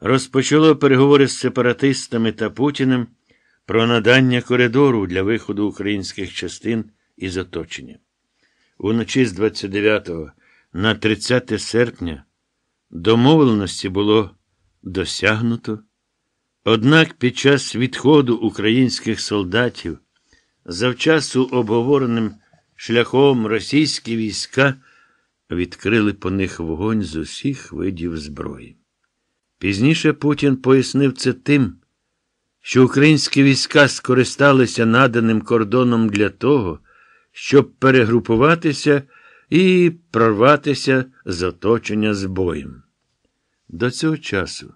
розпочало переговори з сепаратистами та Путіним про надання коридору для виходу українських частин із оточення. Уночі з 29 на 30 серпня домовленості було досягнуто. Однак під час відходу українських солдатів, завчасу обговореним шляхом російські війська відкрили по них вогонь з усіх видів зброї. Пізніше Путін пояснив це тим, що українські війська скористалися наданим кордоном для того, щоб перегрупуватися і прорватися з оточення з боєм. До цього часу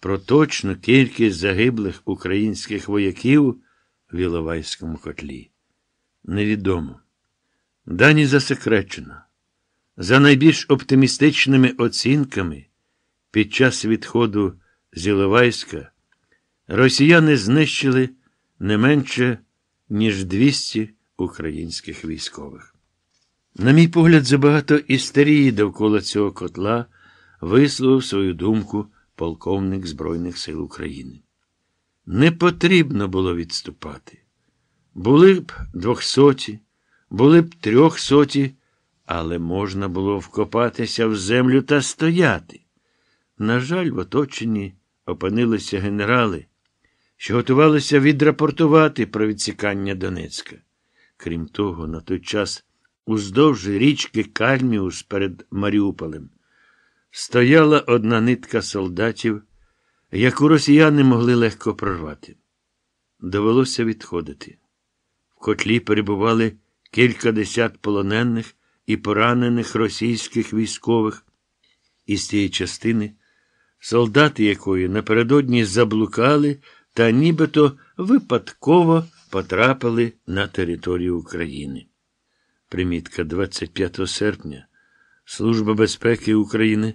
про точну кількість загиблих українських вояків в Іловайському котлі невідомо. Дані засекречено. За найбільш оптимістичними оцінками, під час відходу з Іловайська росіяни знищили не менше, ніж 200 українських військових. На мій погляд, забагато істерії довкола цього котла висловив свою думку полковник Збройних сил України. Не потрібно було відступати. Були б двохсоті, були б трьохсоті, але можна було вкопатися в землю та стояти. На жаль, в оточенні опинилися генерали, що готувалися відрапортувати про відсікання Донецька. Крім того, на той час уздовж річки Кальміус перед Маріуполем стояла одна нитка солдатів, яку росіяни могли легко прорвати. Довелося відходити. В котлі перебували кількадесят полонених і поранених російських військових. Із цієї частини, солдати якої напередодні заблукали та нібито випадково потрапили на територію України. Примітка 25 серпня Служба безпеки України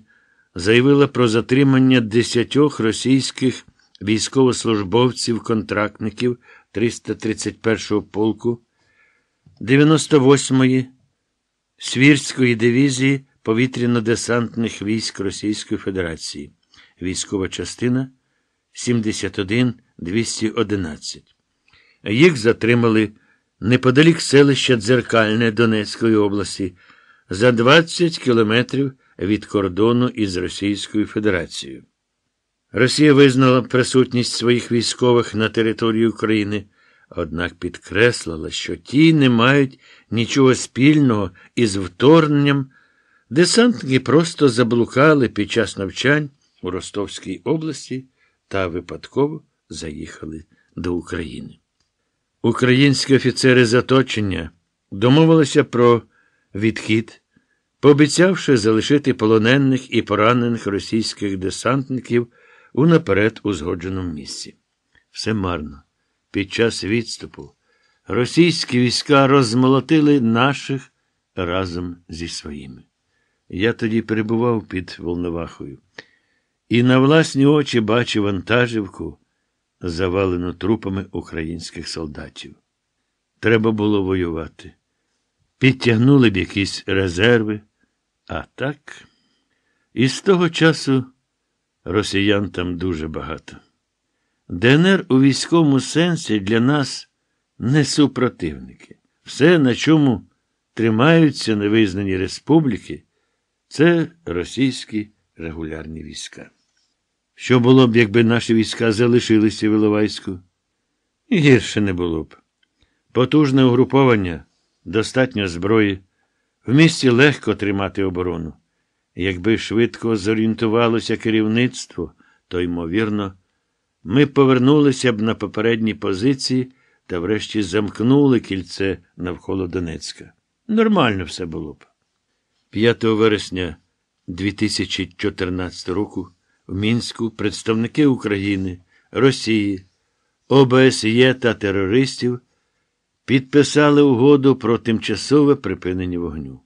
заявила про затримання десятьох російських військовослужбовців-контрактників 331-го полку, 98-ї Свірської дивізії повітряно-десантних військ Російської Федерації, військова частина 71-211. Їх затримали неподалік селища Дзеркальне Донецької області за 20 кілометрів від кордону із Російською Федерацією. Росія визнала присутність своїх військових на території України, однак підкреслила, що ті не мають нічого спільного із вторгненням. Десантники просто заблукали під час навчань у Ростовській області та випадково заїхали до України. Українські офіцери заточення домовилися про відхід, пообіцявши залишити полонених і поранених російських десантників у наперед узгодженому місці. Все марно. Під час відступу російські війська розмолотили наших разом зі своїми. Я тоді перебував під Волновахою і на власні очі бачив вантажівку, завалену трупами українських солдатів. Треба було воювати. Підтягнули б якісь резерви, а так. І з того часу росіян там дуже багато. ДНР у військовому сенсі для нас не супротивники. Все, на чому тримаються невизнані республіки, це російські регулярні війська. Що було б, якби наші війська залишилися в Іловайську? Гірше не було б. Потужне угруповання, достатньо зброї, в місті легко тримати оборону. Якби швидко зорієнтувалося керівництво, то, ймовірно, ми повернулися б на попередні позиції та врешті замкнули кільце навколо Донецька. Нормально все було б. 5 вересня 2014 року в Мінську представники України, Росії, ОБСЄ та терористів підписали угоду про тимчасове припинення вогню.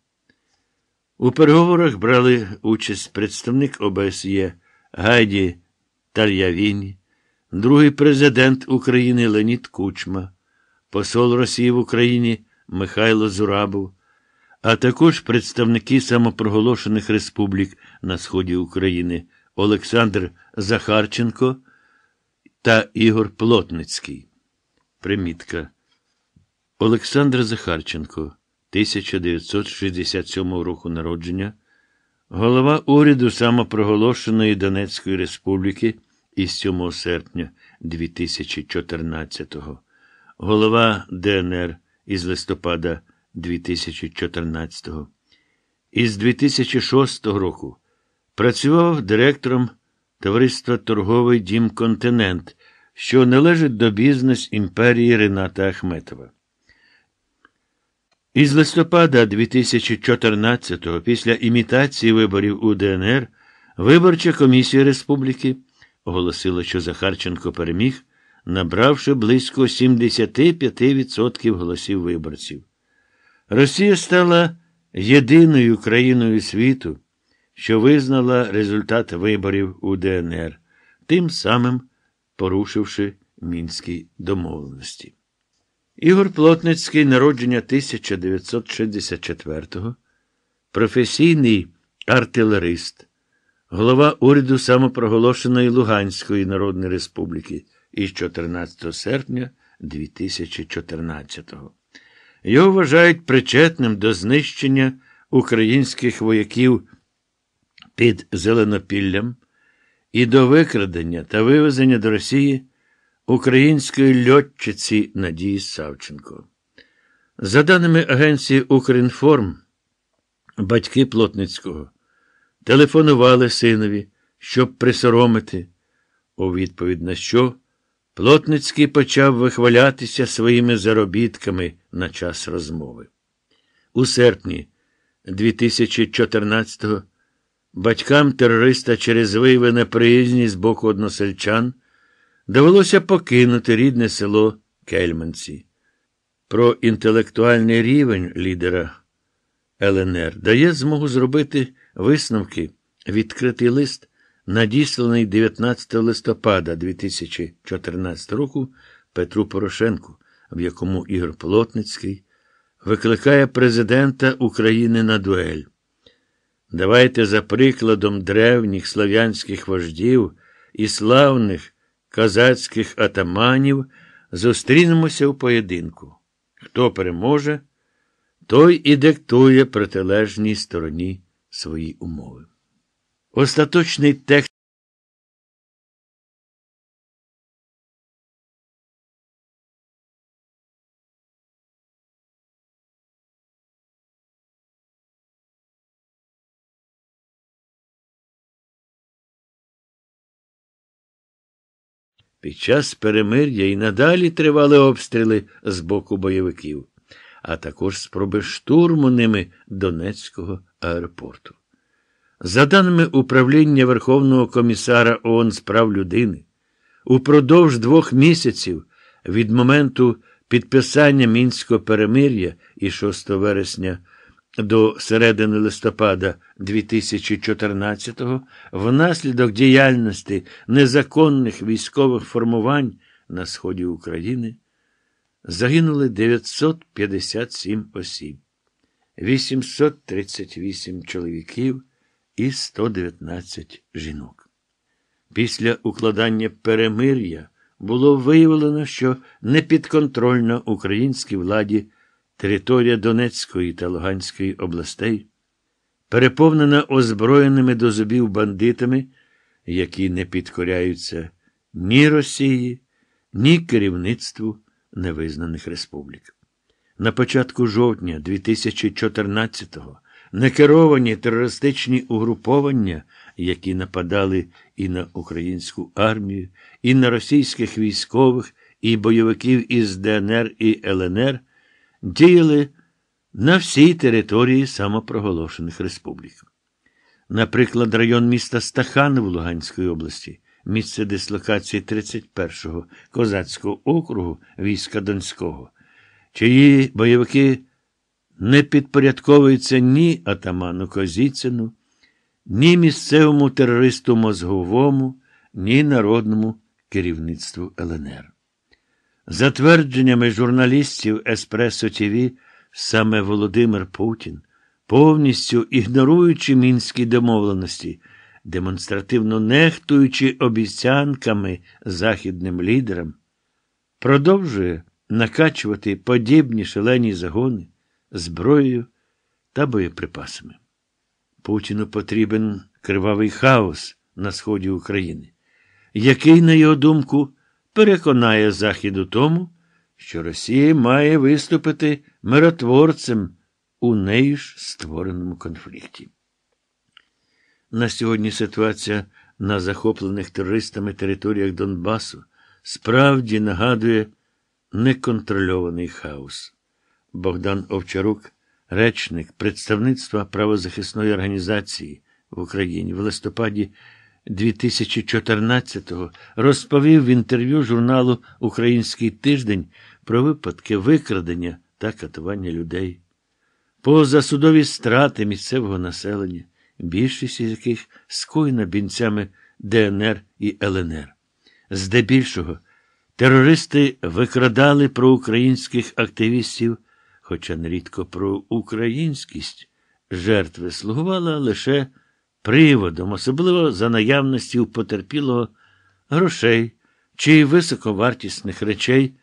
У переговорах брали участь представник ОБСЄ Гайді Тальявіні, другий президент України Леонід Кучма, посол Росії в Україні Михайло Зурабов, а також представники самопроголошених республік на сході України Олександр Захарченко та Ігор Плотницький. Примітка. Олександр Захарченко, 1967 року народження, голова уряду самопроголошеної Донецької Республіки із 7 серпня 2014-го, голова ДНР із листопада 2014. Із 2006 року працював директором товариства Торговий дім Континент, що належить до бізнес імперії Рената Ахметова. Із листопада 2014-го, після імітації виборів у ДНР, Виборча комісія республіки оголосила, що Захарченко переміг, набравши близько 75% голосів виборців. Росія стала єдиною країною світу, що визнала результат виборів у ДНР, тим самим порушивши мінські домовленості. Ігор Плотницький, народження 1964-го, професійний артилерист, голова уряду самопроголошеної Луганської Народної Республіки із 14 серпня 2014-го. Його вважають причетним до знищення українських вояків під Зеленопіллям і до викрадення та вивезення до Росії української льотчиці Надії Савченко. За даними агенції Укрінформ, батьки Плотницького телефонували синові, щоб присоромити, у відповідь на що Плотницький почав вихвалятися своїми заробітками на час розмови. У серпні 2014-го батькам терориста через вияви неприязні з боку односельчан довелося покинути рідне село Кельманці. Про інтелектуальний рівень лідера ЛНР дає змогу зробити висновки відкритий лист, надісланий 19 листопада 2014 року Петру Порошенку, в якому Ігор Плотницький викликає президента України на дуель. Давайте за прикладом древніх слав'янських вождів і славних казацьких атаманів зустрінемося в поєдинку. Хто переможе, той і диктує протилежній стороні свої умови. Остаточний текст Під час перемир'я і надалі тривали обстріли з боку бойовиків, а також спроби штурму ними Донецького аеропорту. За даними управління Верховного комісара ООН з прав людини, упродовж двох місяців від моменту підписання мінського перемир'я і 6 вересня до середини листопада 2014-го внаслідок діяльності незаконних військових формувань на сході України загинули 957 осіб, 838 чоловіків і 119 жінок. Після укладання перемир'я було виявлено, що непідконтрольна українській владі територія Донецької та Луганської областей переповнена озброєними до зубів бандитами, які не підкоряються ні Росії, ні керівництву невизнаних республік. На початку жовтня 2014-го некеровані терористичні угруповання, які нападали і на українську армію, і на російських військових, і бойовиків із ДНР і ЛНР, діяли на всій території самопроголошених республік. Наприклад, район міста Стахан в Луганської області, місце дислокації 31-го козацького округу війська Донського, чиї бойовики не підпорядковуються ні атаману Козіцину, ні місцевому терористу мозговому, ні народному керівництву ЛНР. За твердженнями журналістів Еспресо ТВ, саме Володимир Путін, повністю ігноруючи мінські домовленості, демонстративно нехтуючи обіцянками західним лідерам, продовжує накачувати подібні шалені загони зброєю та боєприпасами. Путіну потрібен кривавий хаос на сході України, який, на його думку, переконає Захід у тому, що Росія має виступити миротворцем у неї ж створеному конфлікті. На сьогодні ситуація на захоплених терористами територіях Донбасу справді нагадує неконтрольований хаос. Богдан Овчарук, речник представництва правозахисної організації в Україні в листопаді 2014-го розповів в інтерв'ю журналу Український тиждень про випадки викрадення та катування людей, позасудові страти місцевого населення, більшість із яких скоєна бінцями ДНР і ЛНР. Здебільшого, терористи викрадали проукраїнських активістів, хоча нерідко про українськість жертви слугувала лише приводом, особливо за наявності у потерпілого грошей чи високовартісних речей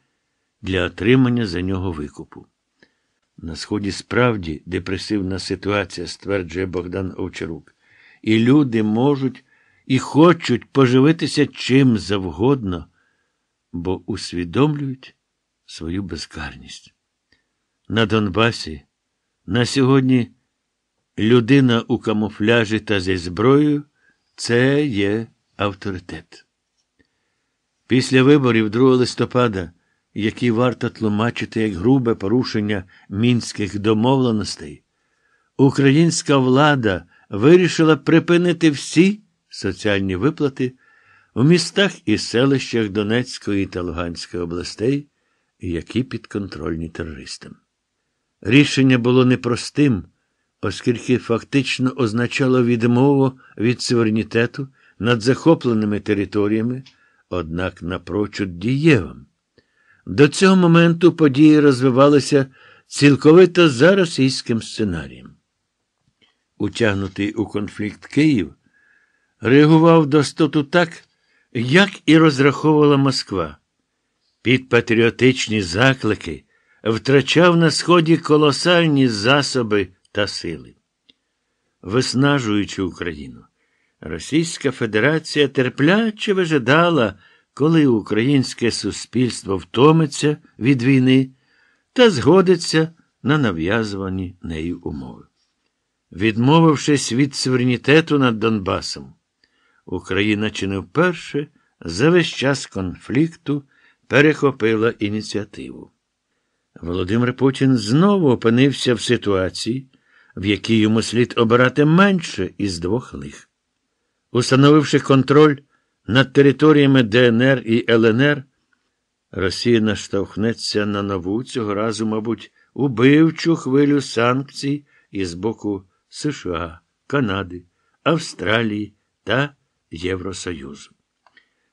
для отримання за нього викупу. На сході справді депресивна ситуація, стверджує Богдан Овчарук, і люди можуть і хочуть поживитися чим завгодно, бо усвідомлюють свою безкарність. На Донбасі на сьогодні людина у камуфляжі та зі зброєю це є авторитет. Після виборів 2 листопада, які варто тлумачити як грубе порушення мінських домовленостей, українська влада вирішила припинити всі соціальні виплати у містах і селищах Донецької та Луганської областей, які підконтрольні терористам. Рішення було непростим, оскільки фактично означало відмову від суверенітету над захопленими територіями, однак напрочуд дієвим. До цього моменту події розвивалися цілковито за російським сценарієм. Утягнутий у конфлікт Київ реагував достоту так, як і розраховувала Москва. Під патріотичні заклики втрачав на сході колосальні засоби та сили. Виснажуючи Україну, Російська Федерація терпляче вижидала, коли українське суспільство втомиться від війни та згодиться на нав'язувані нею умови. Відмовившись від суверенітету над Донбасом, Україна чи не вперше за весь час конфлікту перехопила ініціативу. Володимир Путін знову опинився в ситуації, в якій йому слід обирати менше із двох лих. Установивши контроль над територіями ДНР і ЛНР, Росія наштовхнеться на нову цього разу, мабуть, убивчу хвилю санкцій із боку США, Канади, Австралії та Євросоюзу.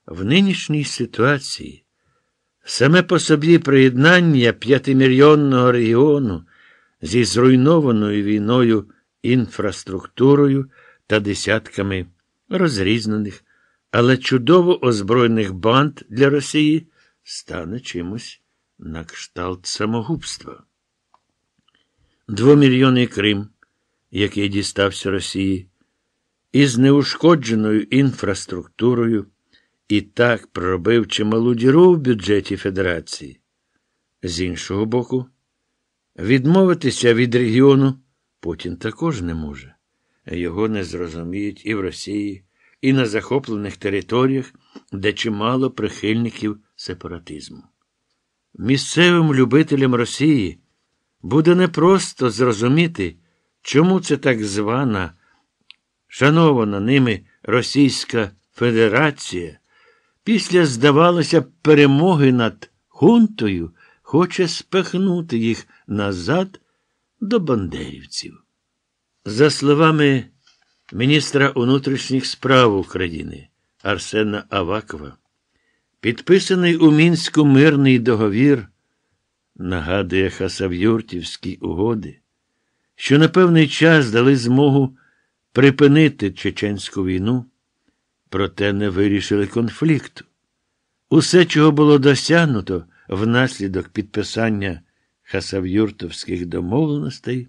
В нинішній ситуації саме по собі приєднання п'ятимільйонного регіону зі зруйнованою війною інфраструктурою та десятками розрізнених, але чудово озброєних банд для Росії стане чимось на кшталт самогубства. Двомільйонний Крим, який дістався Росії, із неушкодженою інфраструктурою і так проробив чималу діру в бюджеті Федерації. З іншого боку, відмовитися від регіону Путін також не може. Його не зрозуміють і в Росії, і на захоплених територіях, де чимало прихильників сепаратизму. Місцевим любителям Росії буде непросто зрозуміти, чому це так звана, шанована ними Російська Федерація, після, здавалося, перемоги над хунтою хоче спихнути їх назад до бандерівців. За словами міністра внутрішніх справ України Арсена Авакова, підписаний у Мінську мирний договір нагадує Хасавюртівські угоди, що на певний час дали змогу припинити чеченську війну, проте не вирішили конфлікту. Усе, чого було досягнуто внаслідок підписання хасавюртовських домовленостей,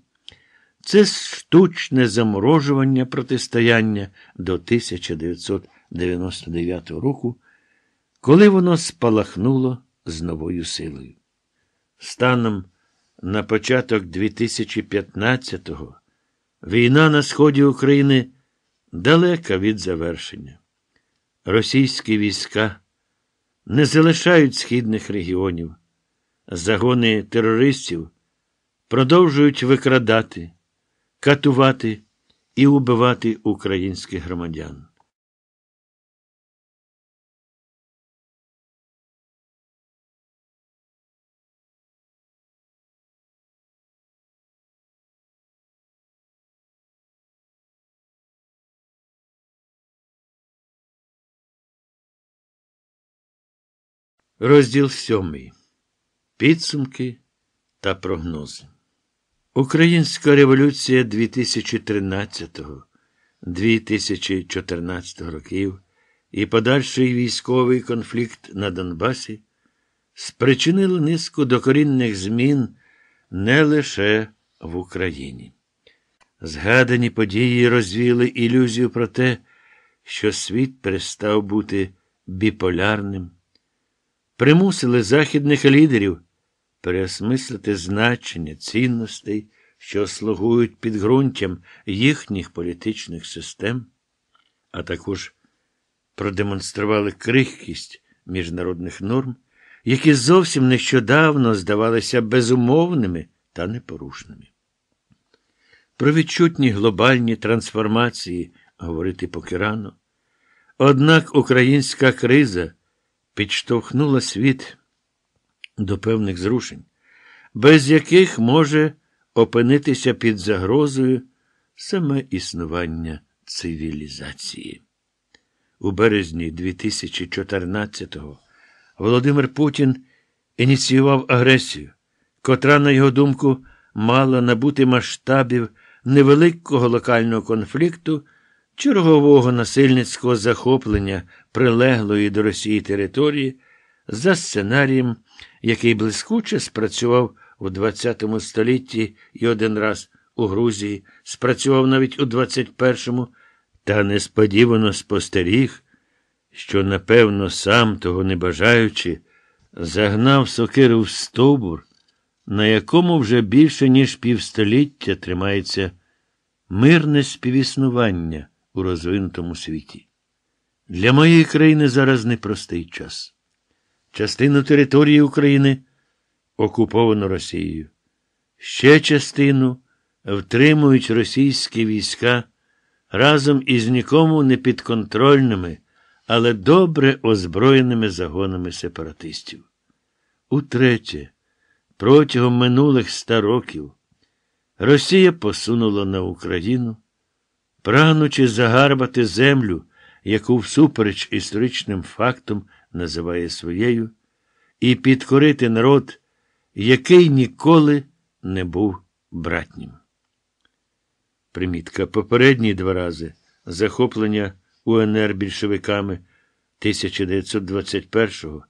це штучне заморожування протистояння до 1999 року, коли воно спалахнуло з новою силою. Станом на початок 2015-го війна на сході України далека від завершення. Російські війська не залишають східних регіонів. Загони терористів продовжують викрадати, катувати і убивати українських громадян. Розділ сьомий. Підсумки та прогнози. Українська революція 2013-2014 років і подальший військовий конфлікт на Донбасі спричинили низку докорінних змін не лише в Україні. Згадані події розвіли ілюзію про те, що світ перестав бути біполярним примусили західних лідерів переосмислити значення цінностей, що слугують підґрунтям їхніх політичних систем, а також продемонстрували крихкість міжнародних норм, які зовсім нещодавно здавалися безумовними та непорушними. Про відчутні глобальні трансформації говорити поки рано. Однак українська криза підштовхнула світ до певних зрушень, без яких може опинитися під загрозою саме існування цивілізації. У березні 2014-го Володимир Путін ініціював агресію, котра, на його думку, мала набути масштабів невеликого локального конфлікту чергового насильницького захоплення прилеглої до Росії території за сценарієм, який блискуче спрацював у ХХ столітті і один раз у Грузії, спрацював навіть у 21-му, та несподівано спостеріг, що, напевно, сам того не бажаючи, загнав сокиру в стовбур, на якому вже більше, ніж півстоліття тримається мирне співіснування у розвинутому світі. Для моєї країни зараз непростий час. Частину території України окуповано Росією. Ще частину втримують російські війська разом із нікому не підконтрольними, але добре озброєними загонами сепаратистів. Утретє, протягом минулих ста років Росія посунула на Україну прагнучи загарбати землю, яку всупереч історичним фактам називає своєю, і підкорити народ, який ніколи не був братнім. Примітка попередні два рази захоплення УНР більшовиками 1921-го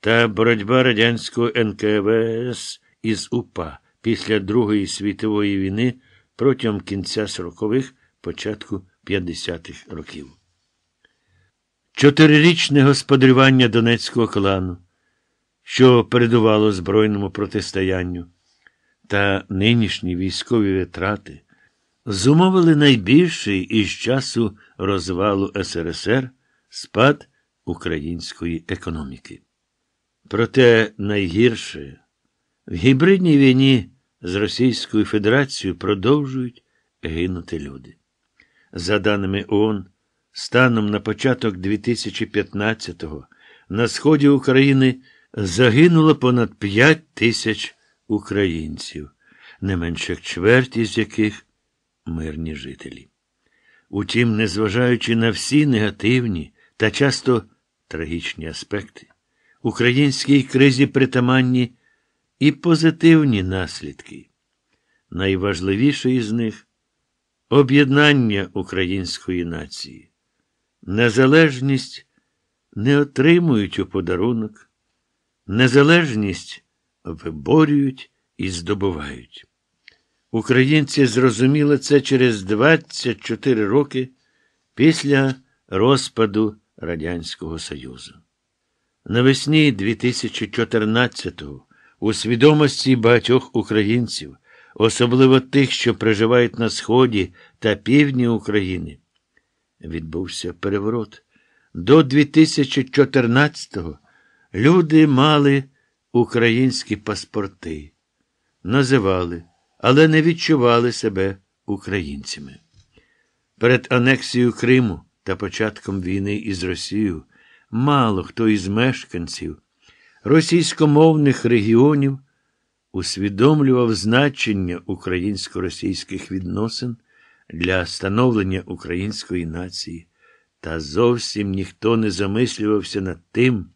та боротьба радянського НКВС із УПА після Другої світової війни протягом кінця 40-х початку 50-х років. Чотирирічне господарювання Донецького клану, що передувало збройному протистоянню, та нинішні військові витрати зумовили найбільший із часу розвалу СРСР спад української економіки. Проте найгірше в гібридній війні з Російською Федерацією продовжують гинути люди. За даними ООН, станом на початок 2015-го на сході України загинуло понад 5 тисяч українців, не менше чверті з яких мирні жителі. Утім, незважаючи на всі негативні та часто трагічні аспекти, українській кризі притаманні і позитивні наслідки. Найважливіший із них об'єднання української нації. Незалежність не отримують у подарунок, незалежність виборюють і здобувають. Українці зрозуміли це через 24 роки після розпаду Радянського Союзу. Навесні 2014-го у свідомості багатьох українців, особливо тих, що проживають на Сході та півдні України, відбувся переворот. До 2014-го люди мали українські паспорти, називали, але не відчували себе українцями. Перед анексією Криму та початком війни із Росією мало хто із мешканців російськомовних регіонів усвідомлював значення українсько-російських відносин для становлення української нації, та зовсім ніхто не замислювався над тим,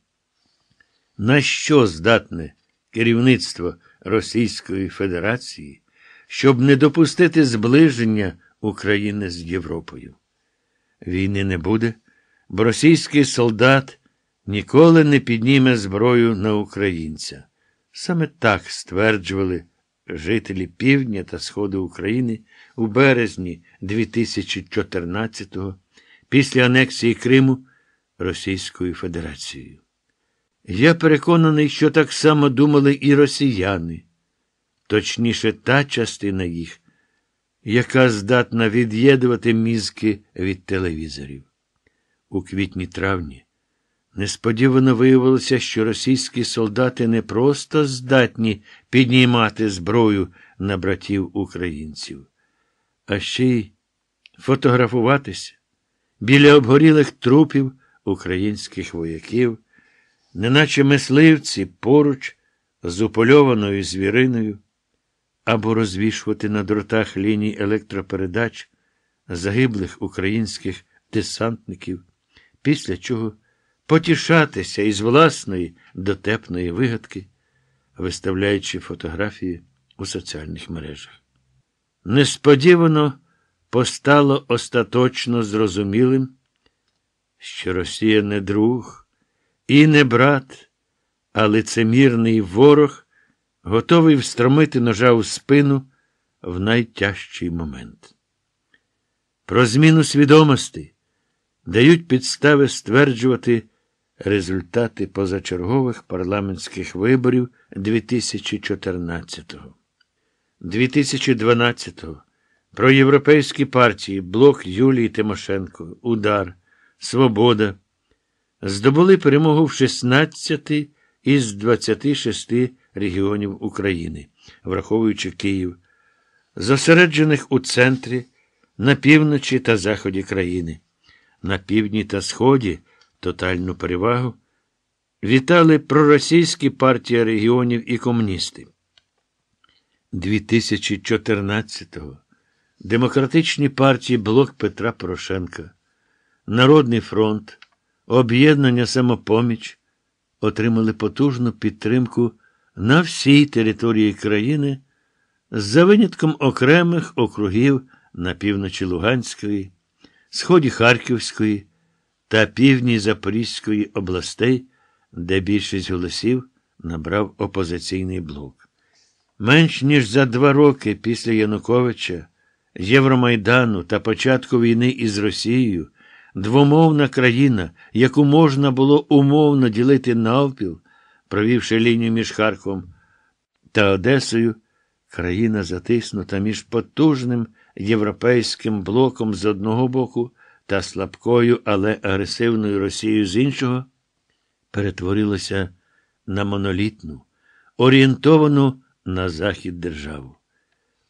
на що здатне керівництво Російської Федерації, щоб не допустити зближення України з Європою. Війни не буде, бо російський солдат ніколи не підніме зброю на українця. Саме так стверджували жителі півдня та сходу України у березні 2014-го після анексії Криму Російською Федерацією. Я переконаний, що так само думали і росіяни, точніше, та частина їх, яка здатна від'єднувати мізки від телевізорів. У квітні травні несподівано виявилося, що російські солдати не просто здатні піднімати зброю на братів українців, а ще й фотографуватися біля обгорілих трупів українських вояків, неначе мисливці поруч з упольованою звіриною, або розвішувати на дротах ліній електропередач загиблих українських десантників, після чого потішатися із власної дотепної вигадки, виставляючи фотографії у соціальних мережах. Несподівано постало остаточно зрозумілим, що Росія не друг і не брат, а лицемірний ворог, готовий встромити ножа у спину в найтяжчий момент. Про зміну свідомості дають підстави стверджувати результати позачергових парламентських виборів 2014-го. 2012-го проєвропейські партії Блок Юлії Тимошенко, Удар, Свобода здобули перемогу в 16 із 26 регіонів України, враховуючи Київ, зосереджених у центрі, на півночі та заході країни, на півдні та сході тотальну перевагу. Вітали проросійські партії регіонів і комуністи. 2014-го демократичні партії Блок Петра Порошенка, Народний фронт, Об'єднання Самопоміч отримали потужну підтримку на всій території країни за винятком окремих округів на півночі Луганської, сході Харківської та півдні Запорізької областей, де більшість голосів набрав опозиційний блок. Менш ніж за два роки після Януковича, Євромайдану та початку війни із Росією, двомовна країна, яку можна було умовно ділити навпіл, провівши лінію між Харковом та Одесою, країна затиснута між потужним європейським блоком з одного боку та слабкою, але агресивною Росією з іншого, перетворилася на монолітну, орієнтовану на захід державу.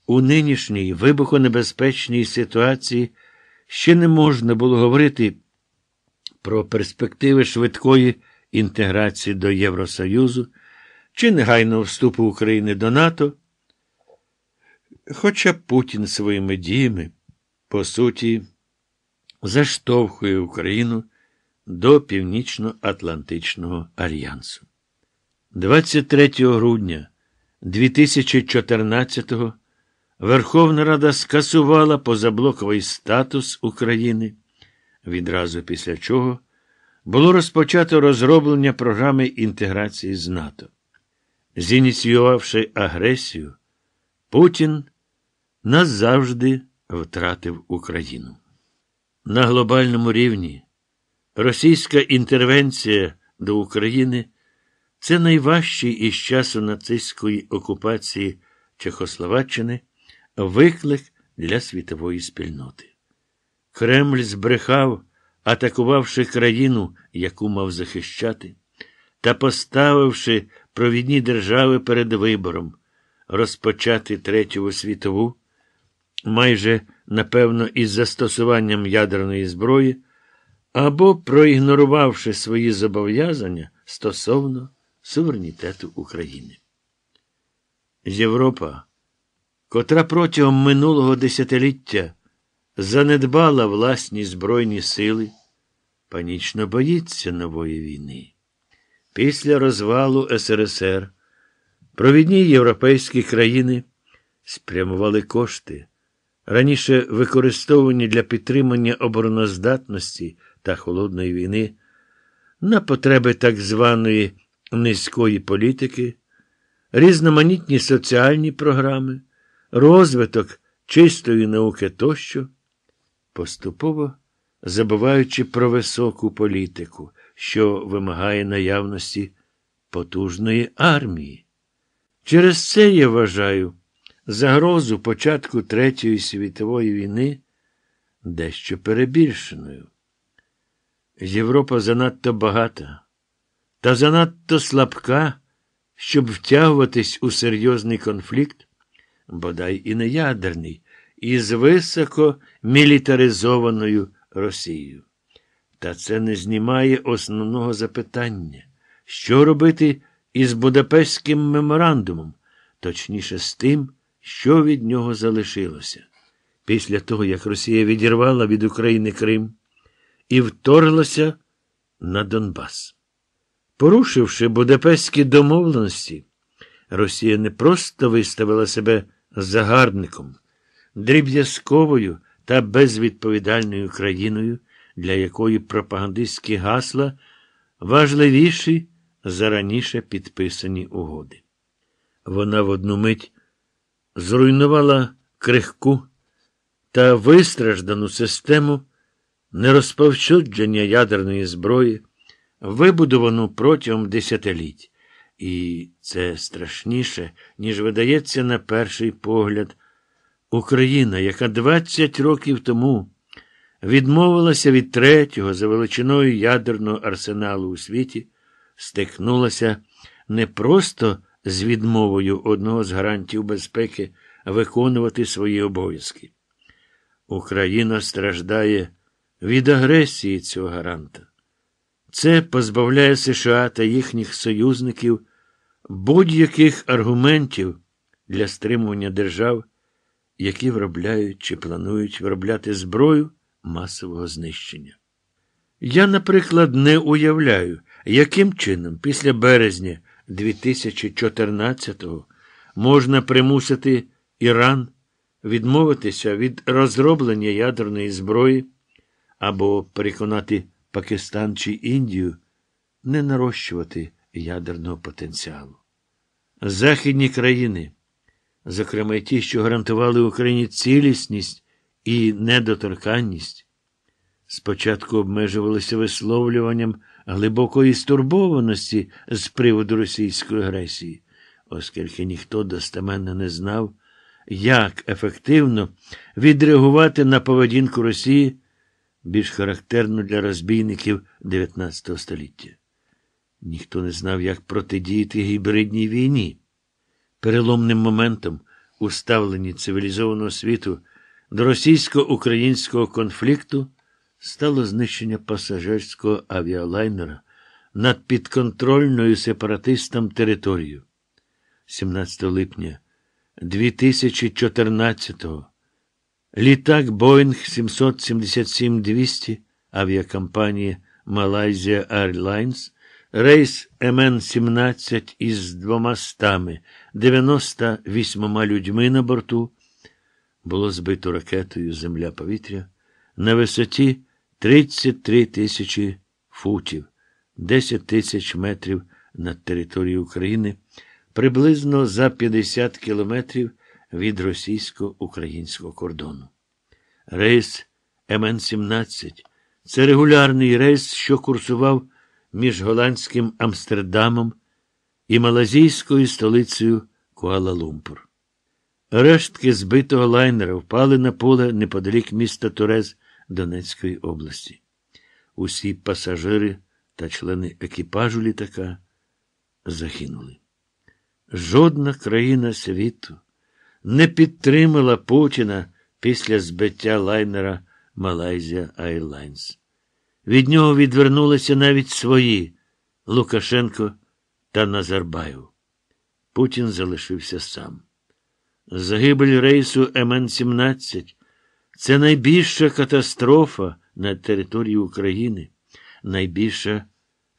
У нинішній вибухонебезпечній ситуації ще не можна було говорити про перспективи швидкої інтеграції до Євросоюзу чи негайного вступу України до НАТО. Хоча Путін своїми діями, по суті, заштовхує Україну до Північно-Атлантичного альянсу. 23 грудня 2014-го Верховна Рада скасувала позаблоковий статус України, відразу після чого було розпочато розроблення програми інтеграції з НАТО. Зініціювавши агресію, Путін назавжди втратив Україну. На глобальному рівні російська інтервенція до України це найважчий із часу нацистської окупації Чехословаччини виклик для світової спільноти. Кремль збрехав, атакувавши країну, яку мав захищати, та поставивши провідні держави перед вибором розпочати Третю світову, майже напевно, із застосуванням ядерної зброї, або проігнорувавши свої зобов'язання стосовно суверенітету України. Європа, котра протягом минулого десятиліття занедбала власні Збройні сили, панічно боїться нової війни. Після розвалу СРСР провідні європейські країни спрямували кошти, раніше використовані для підтримання обороноздатності та холодної війни, на потреби так званої низької політики, різноманітні соціальні програми, розвиток чистої науки тощо, поступово забуваючи про високу політику, що вимагає наявності потужної армії. Через це я вважаю загрозу початку Третьої світової війни дещо перебільшеною. Європа занадто багата та занадто слабка, щоб втягуватись у серйозний конфлікт, бодай і не ядерний, із високо мілітаризованою Росією. Та це не знімає основного запитання, що робити із Будапештським меморандумом, точніше з тим, що від нього залишилося. Після того, як Росія відірвала від України Крим і вторглася на Донбас. Порушивши Будапештські домовленості, Росія не просто виставила себе загарбником, дріб'язковою та безвідповідальною країною, для якої пропагандистські гасла важливіші за раніше підписані угоди. Вона в одну мить зруйнувала крихку та вистраждану систему нерозповсюдження ядерної зброї, вибудовану протягом десятиліть. І це страшніше, ніж видається на перший погляд. Україна, яка 20 років тому відмовилася від третього за величиною ядерного арсеналу у світі, стикнулася не просто з відмовою одного з гарантів безпеки виконувати свої обов'язки. Україна страждає від агресії цього гаранта. Це позбавляє США та їхніх союзників будь-яких аргументів для стримування держав, які виробляють чи планують виробляти зброю масового знищення. Я, наприклад, не уявляю, яким чином після березня 2014-го можна примусити Іран відмовитися від розроблення ядерної зброї або переконати Пакистан чи Індію не нарощувати ядерного потенціалу. Західні країни, зокрема ті, що гарантували Україні цілісність і недоторканність, спочатку обмежувалися висловлюванням глибокої стурбованості з приводу російської агресії, оскільки ніхто достеменно не знав, як ефективно відреагувати на поведінку Росії більш характерну для розбійників 19 століття. Ніхто не знав, як протидіяти гібридній війні. Переломним моментом у ставленні цивілізованого світу до російсько-українського конфлікту стало знищення пасажирського авіалайнера над підконтрольною сепаратистам територією. 17 липня 2014-го літак Боїнг 777-200 авіакомпанії Malaysia Airlines рейс МН-17 із 298 людьми на борту було збито ракетою Земля-повітря на висоті 33 тисячі футів, 10 тисяч метрів над територією України, приблизно за 50 кілометрів від російсько-українського кордону. Рейс МН-17 це регулярний рейс, що курсував між голландським Амстердамом і малазійською столицею Куала-Лумпур. Рештки збитого лайнера впали на поле неподалік міста Турез Донецької області. Усі пасажири та члени екіпажу літака загинули. Жодна країна світу не підтримала Путіна після збиття лайнера Малайзія Airlines. Від нього відвернулися навіть свої Лукашенко та Назарбаєв. Путін залишився сам. Загибель рейсу МН-17 це найбільша катастрофа на території України, найбільша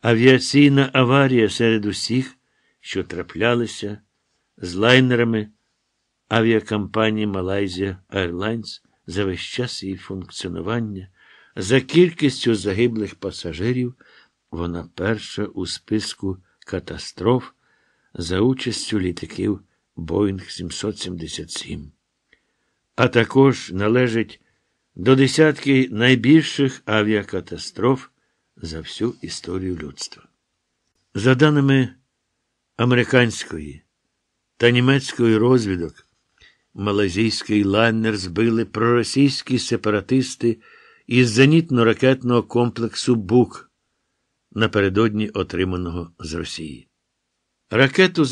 авіаційна аварія серед усіх, що траплялися з лайнерами авіакомпанії Malaysia Airlines за весь час її функціонування. За кількістю загиблих пасажирів вона перша у списку катастроф за участю літаків Боїнг 777. А також належить до десятки найбільших авіакатастроф за всю історію людства. За даними американської та німецької розвідок, малазійський лайнер збили проросійські сепаратисти із зенітно-ракетного комплексу Бук, напередодні отриманого з Росії. Ракету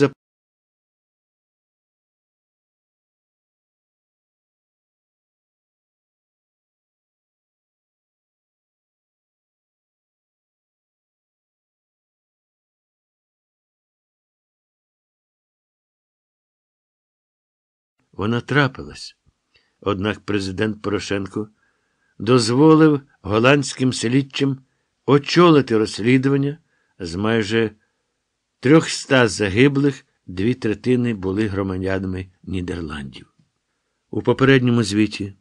Вона трапилась. Однак президент Порошенко дозволив голландським слідчим очолити розслідування з майже трьохста загиблих дві третини були громадянами Нідерландів. У попередньому звіті,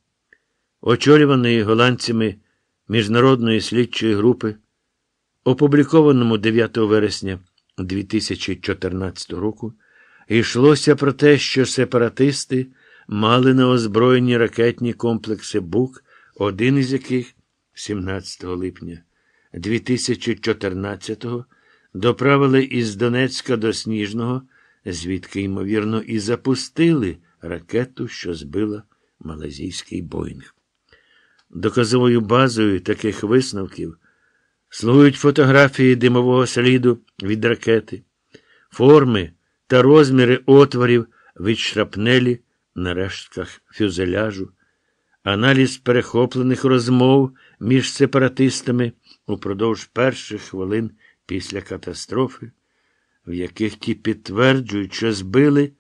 очолюваної голландцями Міжнародної слідчої групи, опублікованому 9 вересня 2014 року, йшлося про те, що сепаратисти мали на озброєнні ракетні комплекси БУК, один із яких 17 липня 2014-го доправили із Донецька до Сніжного, звідки, ймовірно, і запустили ракету, що збила малазійський Боїнг. Доказовою базою таких висновків слугують фотографії димового сліду від ракети, форми та розміри отворів від шрапнелі на рештках фюзеляжу, аналіз перехоплених розмов між сепаратистами упродовж перших хвилин після катастрофи, в яких ті підтверджують, що збили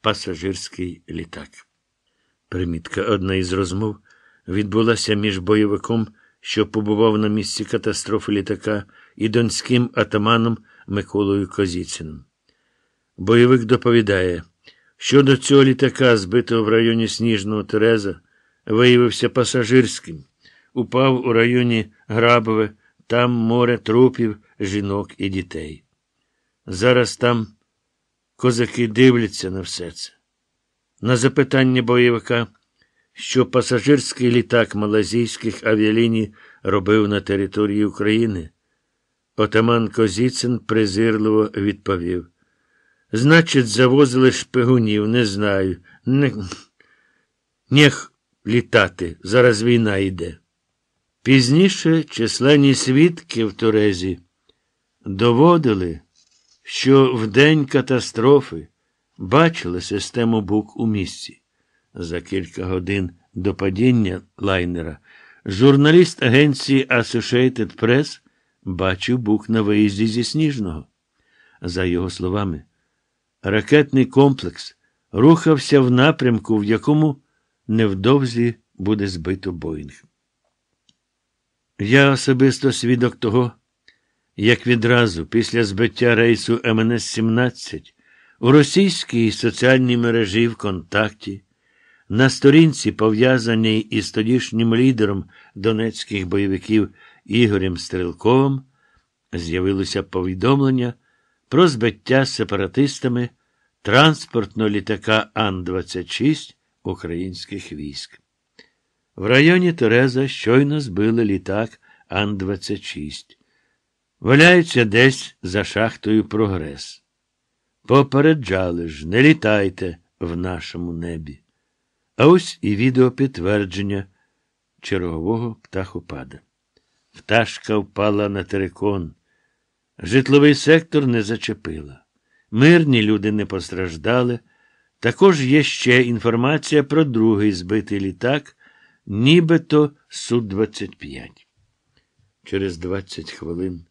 пасажирський літак. Примітка одна із розмов відбулася між бойовиком, що побував на місці катастрофи літака, і донським атаманом Миколою Козіциним. Бойовик доповідає, що до цього літака, збитого в районі Сніжного Тереза, виявився пасажирським, упав у районі Грабове, там море трупів, жінок і дітей. Зараз там козаки дивляться на все це. На запитання бойовика, що пасажирський літак малазійських авіаліній робив на території України, отаман Козіцин презирливо відповів. Значить, завозили шпигунів, не знаю. Не... Нех літати, зараз війна йде. Пізніше численні свідки в Турезі доводили, що в день катастрофи бачили систему бук у місці. За кілька годин до падіння лайнера журналіст агенції Associated Press бачив бук на виїзді зі Сніжного. За його словами, ракетний комплекс рухався в напрямку, в якому невдовзі буде збито Боїнг. Я особисто свідок того, як відразу після збиття рейсу МНС-17 у російській соціальній мережі ВКонтакті На сторінці, пов'язаній із тодішнім лідером донецьких бойовиків Ігорем Стрелковим, з'явилося повідомлення про збиття сепаратистами транспортного літака Ан-26 українських військ. В районі Тереза щойно збили літак Ан-26. Валяються десь за шахтою прогрес. Попереджали ж, не літайте в нашому небі. А ось і відео підтвердження чергового птахопада. Пташка впала на терикон. Житловий сектор не зачепила. Мирні люди не постраждали. Також є ще інформація про другий збитий літак, нібито Су-25. Через 20 хвилин,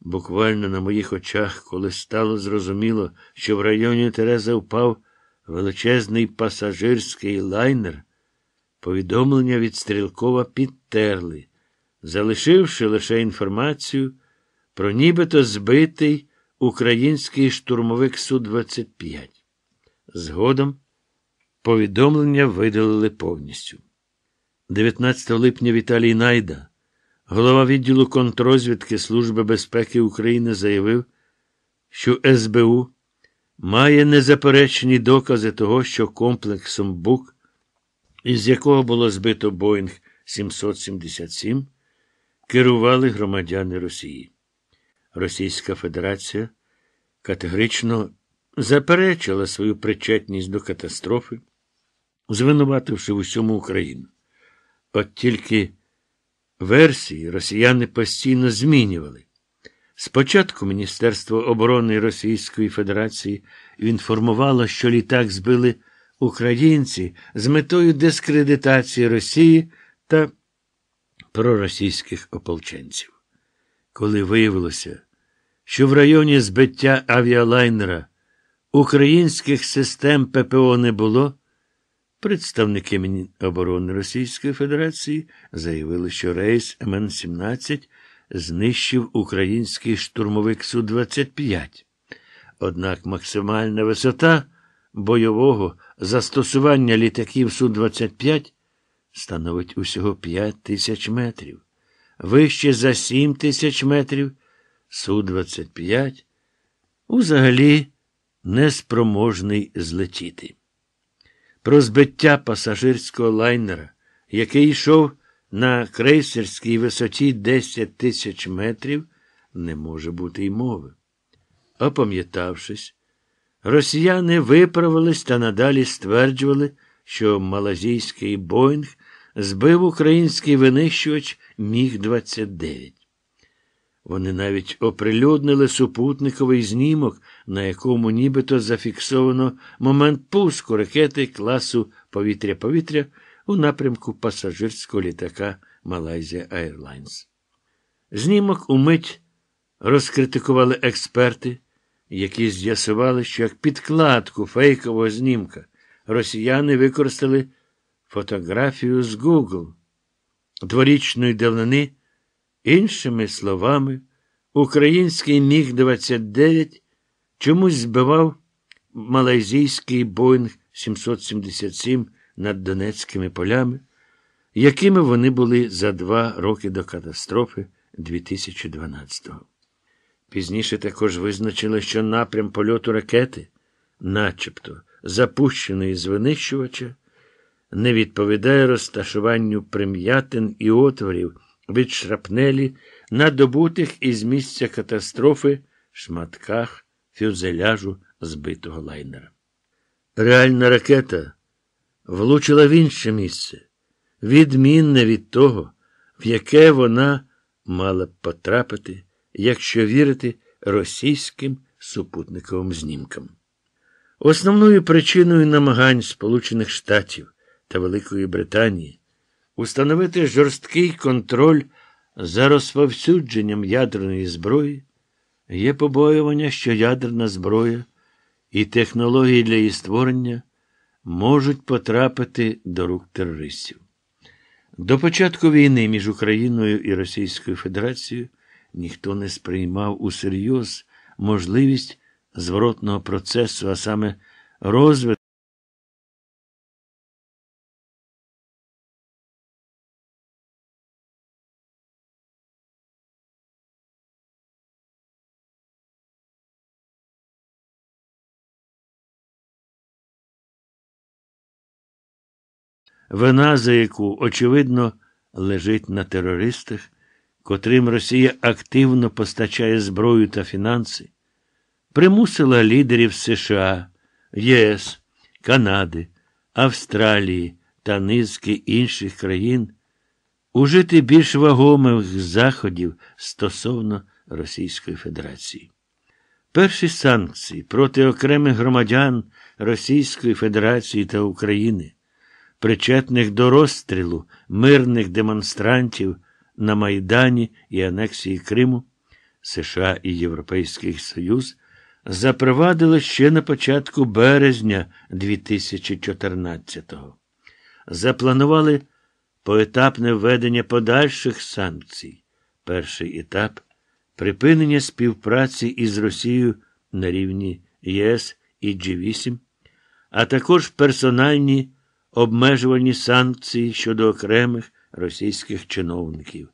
буквально на моїх очах, коли стало зрозуміло, що в районі Тереза впав величезний пасажирський лайнер, повідомлення від Стрілкова підтерли, залишивши лише інформацію про нібито збитий український штурмовик Су-25. Згодом повідомлення видалили повністю. 19 липня Віталій Найда, голова відділу контрозвідки Служби безпеки України, заявив, що СБУ має незаперечні докази того, що комплексом БУК, із якого було збито Боїнг 777, керували громадяни Росії. Російська Федерація категорично заперечила свою причетність до катастрофи, звинувативши в усьому Україну. От тільки версії росіяни постійно змінювали. Спочатку Міністерство оборони Російської Федерації інформувало, що літак збили українці з метою дискредитації Росії та проросійських ополченців. Коли виявилося, що в районі збиття авіалайнера українських систем ППО не було, представники Міноборони Російської Федерації заявили, що рейс МН-17 знищив український штурмовик Су-25. Однак максимальна висота бойового застосування літаків Су-25 становить усього 5 тисяч метрів. Вище за 7 тисяч метрів Су-25 узагалі неспроможний злетіти. Про збиття пасажирського лайнера, який йшов на крейсерській висоті 10 тисяч метрів, не може бути й мови. Опам'ятавшись, росіяни виправились та надалі стверджували, що малазійський Боїнг збив український винищувач Міг-29. Вони навіть оприлюднили супутниковий знімок, на якому нібито зафіксовано момент пуску ракети класу повітря-повітря у напрямку пасажирського літака Malaysia Airlines. Знімок умить розкритикували експерти, які з'ясували, що як підкладку фейкового знімка росіяни використали фотографію з Google дворічної давнини. Іншими словами, український Міг-29 чомусь збивав малайзійський Боїнг 777 над Донецькими полями, якими вони були за два роки до катастрофи 2012-го. Пізніше також визначили, що напрям польоту ракети, начебто запущеної з винищувача, не відповідає розташуванню прим'ятин і отворів від шрапнелі на добутих із місця катастрофи шматках фюзеляжу збитого лайнера. Реальна ракета влучила в інше місце, відмінне від того, в яке вона мала б потрапити, якщо вірити російським супутниковим знімкам. Основною причиною намагань Сполучених Штатів та Великої Британії установити жорсткий контроль за розповсюдженням ядерної зброї є побоювання, що ядерна зброя і технології для її створення можуть потрапити до рук терористів. До початку війни між Україною і Російською Федерацією ніхто не сприймав усерйоз можливість зворотного процесу, а саме розвитку. Вина за яку, очевидно, лежить на терористах, котрим Росія активно постачає зброю та фінанси, примусила лідерів США, ЄС, Канади, Австралії та низки інших країн ужити більш вагомих заходів стосовно Російської Федерації. Перші санкції проти окремих громадян Російської Федерації та України, причетних до розстрілу мирних демонстрантів на Майдані і анексії Криму, США і Європейський Союз запровадили ще на початку березня 2014-го. Запланували поетапне введення подальших санкцій. Перший етап припинення співпраці із Росією на рівні ЄС і G8, а також персональні обмежувальні санкції щодо окремих російських чиновників.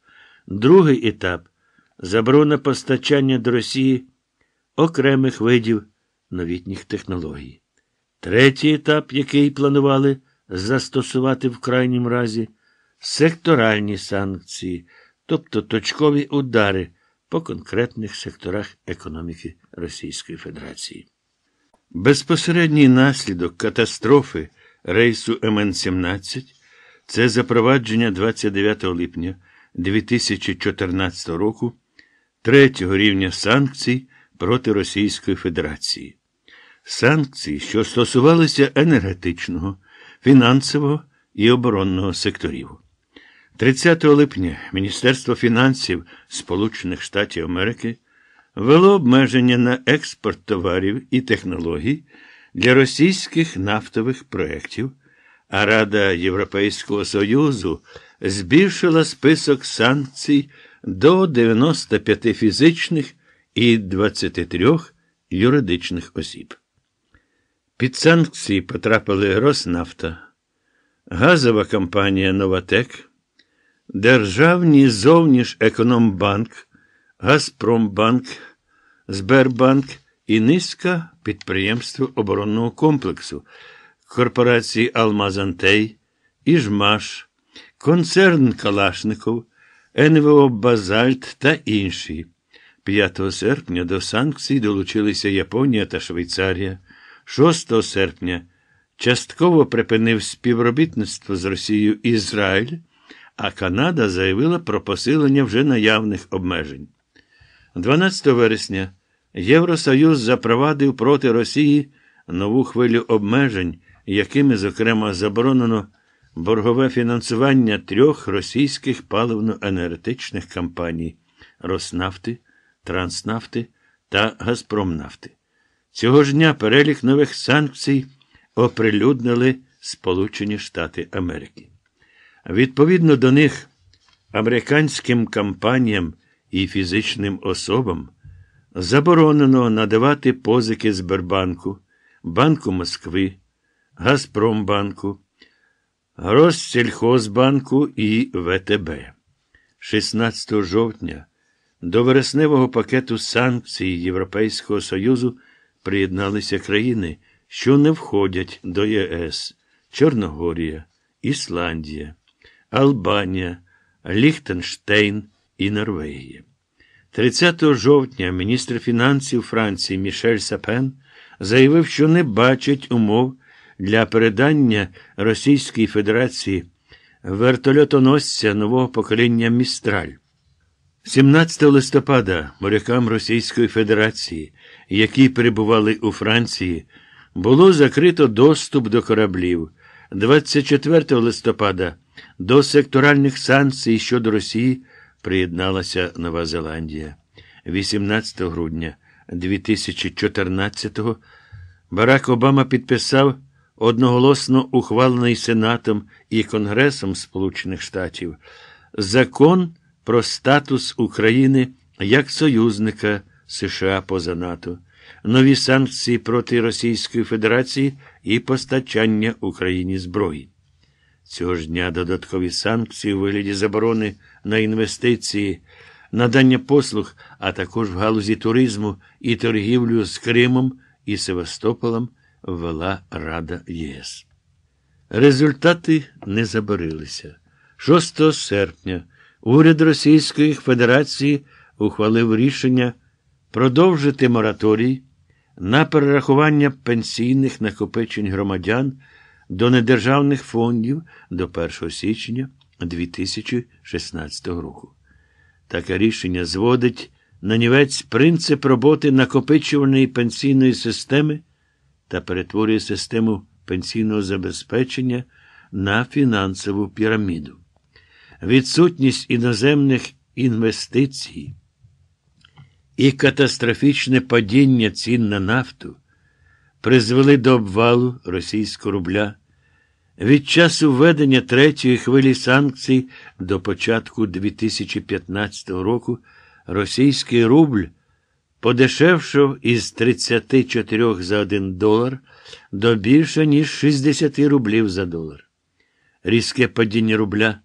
Другий етап заборона постачання до Росії окремих видів новітніх технологій. Третій етап, який планували застосувати в крайнім разі, секторальні санкції, тобто точкові удари по конкретних секторах економіки Російської Федерації. Безпосередній наслідок катастрофи рейсу МН-17 це запровадження 29 липня 2014 року третього рівня санкцій проти Російської Федерації. Санкції, що стосувалися енергетичного, фінансового і оборонного секторів. 30 липня Міністерство фінансів Сполучених Штатів Америки ввело обмеження на експорт товарів і технологій для російських нафтових проєктів, а Рада Європейського Союзу збільшила список санкцій до 95 фізичних і 23 юридичних осіб. Під санкції потрапили Роснафта, газова компанія Новатек, Державні зовнішекономбанк, Газпромбанк, Сбербанк і низка підприємств оборонного комплексу, корпорації Алмазантей, Іжмаш, концерн Калашников, НВО Базальт та інші. 5 серпня до санкцій долучилися Японія та Швейцарія. 6 серпня частково припинив співробітництво з Росією Ізраїль, а Канада заявила про посилення вже наявних обмежень. 12 вересня Євросоюз запровадив проти Росії нову хвилю обмежень, якими, зокрема, заборонено боргове фінансування трьох російських паливно-енергетичних компаній Роснафти, Транснафти та Газпромнафти. Цього ж дня перелік нових санкцій оприлюднили Сполучені Штати Америки. Відповідно до них, американським компаніям і фізичним особам заборонено надавати позики Сбербанку, Банку Москви, Газпромбанку, Россельхозбанку і ВТБ. 16 жовтня до вересневого пакету санкцій Європейського Союзу приєдналися країни, що не входять до ЄС Чорногорія, Ісландія, Албанія, Ліхтенштейн і Норвегія. 30 жовтня міністр фінансів Франції Мішель Сапен заявив, що не бачить умов для передання Російській Федерації вертольотоносця нового покоління Містраль. 17 листопада морякам Російської Федерації, які перебували у Франції, було закрито доступ до кораблів. 24 листопада до секторальних санкцій щодо Росії приєдналася Нова Зеландія. 18 грудня 2014-го Барак Обама підписав одноголосно ухвалений Сенатом і Конгресом Сполучених Штатів закон про статус України як союзника США поза НАТО, нові санкції проти Російської Федерації і постачання Україні зброї. Цього ж дня додаткові санкції у вигляді заборони на інвестиції, надання послуг, а також в галузі туризму і торгівлю з Кримом і Севастополем ввела Рада ЄС. Результати не забарилися. 6 серпня уряд Російської Федерації ухвалив рішення продовжити мораторій на перерахування пенсійних накопичень громадян до недержавних фондів до 1 січня 2016 року. Таке рішення зводить на нівець принцип роботи накопичувальної пенсійної системи та перетворює систему пенсійного забезпечення на фінансову піраміду. Відсутність іноземних інвестицій і катастрофічне падіння цін на нафту призвели до обвалу російського рубля. Від часу введення третьої хвилі санкцій до початку 2015 року російський рубль подешевшав із 34 за 1 долар до більше, ніж 60 рублів за долар. Різке падіння рубля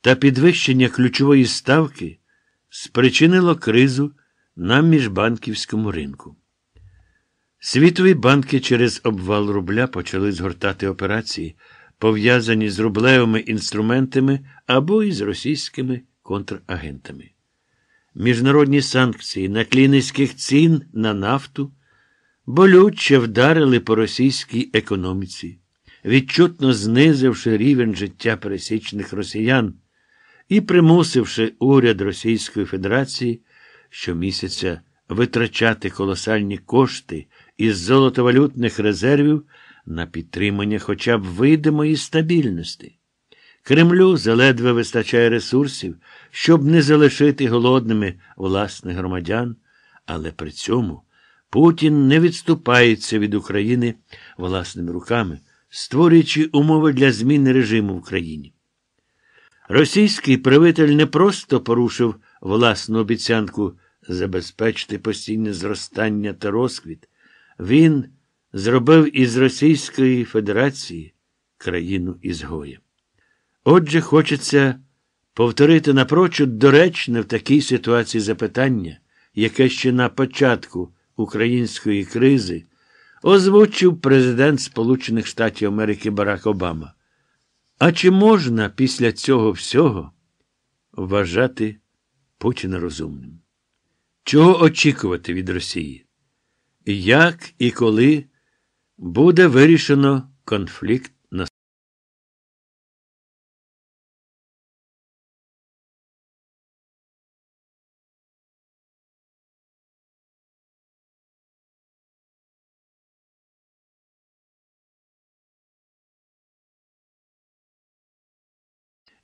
та підвищення ключової ставки спричинило кризу на міжбанківському ринку. Світові банки через обвал рубля почали згортати операції, пов'язані з рублевими інструментами або із російськими контрагентами. Міжнародні санкції на тлі низьких цін на нафту болюче вдарили по російській економіці, відчутно знизивши рівень життя пересічних росіян і примусивши уряд Російської Федерації щомісяця витрачати колосальні кошти із золотовалютних резервів на підтримання хоча б видимої стабільності. Кремлю заледве вистачає ресурсів, щоб не залишити голодними власних громадян, але при цьому Путін не відступається від України власними руками, створюючи умови для зміни режиму в країні. Російський правитель не просто порушив власну обіцянку забезпечити постійне зростання та розквіт, він зробив із Російської Федерації країну ізгоя. Отже, хочеться повторити напрочуд доречне в такій ситуації запитання, яке ще на початку української кризи озвучив президент Сполучених Штатів Америки Барак Обама. А чи можна після цього всього вважати Путіна розумним? Чого очікувати від Росії? Як і коли буде вирішено конфлікт на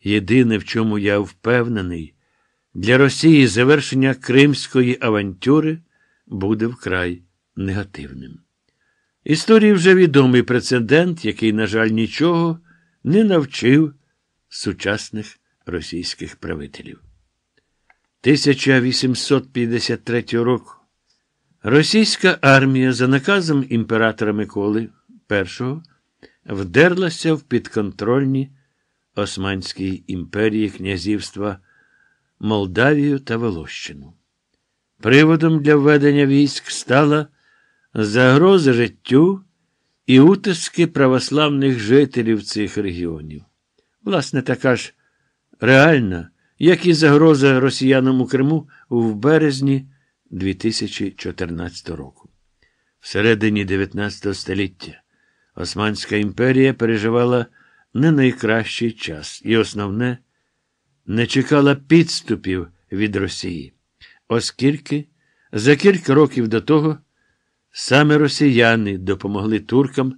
Єдине, в чому я впевнений, для Росії завершення кримської авантюри буде вкрай негативним. Історії вже відомий прецедент, який, на жаль, нічого не навчив сучасних російських правителів. 1853 року російська армія за наказом імператора Миколи І вдерлася в підконтрольні Османській імперії князівства Молдавію та Волощину. Приводом для введення військ стала загроза життю і утиски православних жителів цих регіонів. Власне, така ж реальна, як і загроза росіянам у Криму в березні 2014 року. Всередині 19 століття Османська імперія переживала не найкращий час і основне не чекала підступів від Росії, оскільки за кілька років до того саме росіяни допомогли туркам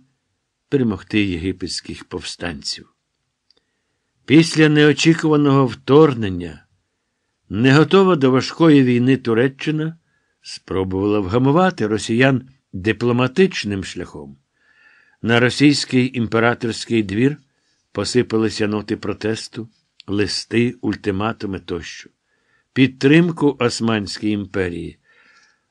перемогти єгипетських повстанців. Після неочікуваного вторгнення, не готова до важкої війни Туреччина спробувала вгамувати росіян дипломатичним шляхом. На російський імператорський двір посипалися ноти протесту, листи, ультиматуми тощо, підтримку Османської імперії,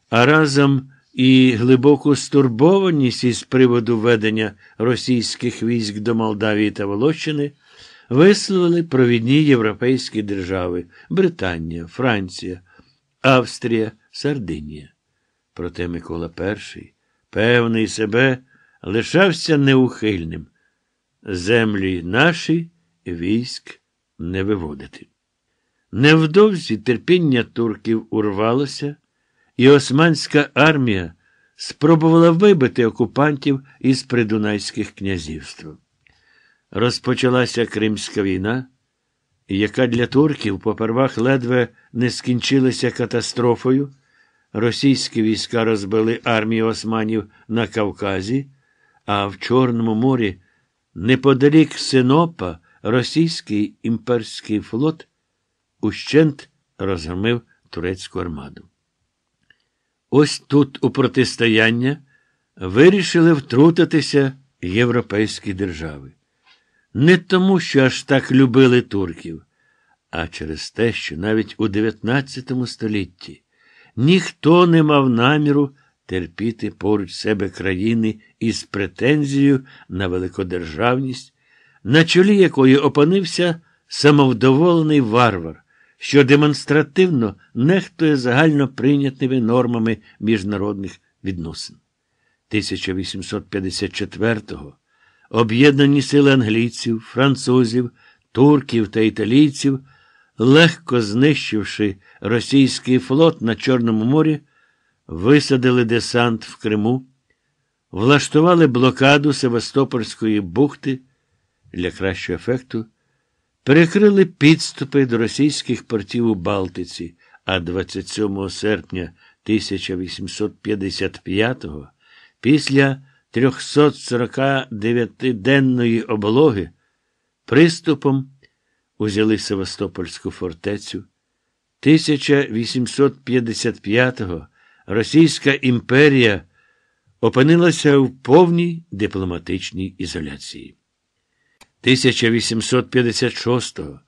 а разом і глибоку стурбованість із приводу ведення російських військ до Молдавії та Волощини висловили провідні європейські держави Британія, Франція, Австрія, Сардинія. Проте Микола І, певний себе, лишався неухильним землі наші військ не виводити. Невдовзі терпіння турків урвалося, і османська армія спробувала вибити окупантів із придунайських князівств. Розпочалася Кримська війна, яка для турків попервах ледве не скінчилася катастрофою. Російські війська розбили армію османів на Кавказі, а в Чорному морі, неподалік Синопа, російський імперський флот ущент розгромив турецьку армаду. Ось тут у протистояння вирішили втрутитися європейські держави. Не тому, що аж так любили турків, а через те, що навіть у 19 столітті ніхто не мав наміру терпіти поруч себе країни із претензією на великодержавність, на чолі якої опинився самовдоволений варвар, що демонстративно нехтує загально прийнятними нормами міжнародних відносин. 1854-го об'єднані сили англійців, французів, турків та італійців, легко знищивши російський флот на Чорному морі, висадили десант в Криму, влаштували блокаду Севастопольської бухти для кращого ефекту, перекрили підступи до російських портів у Балтиці, а 27 серпня 1855-го, після 349-денної облоги, приступом узяли Севастопольську фортецю. 1855-го Російська імперія опинилася в повній дипломатичній ізоляції. 1856-го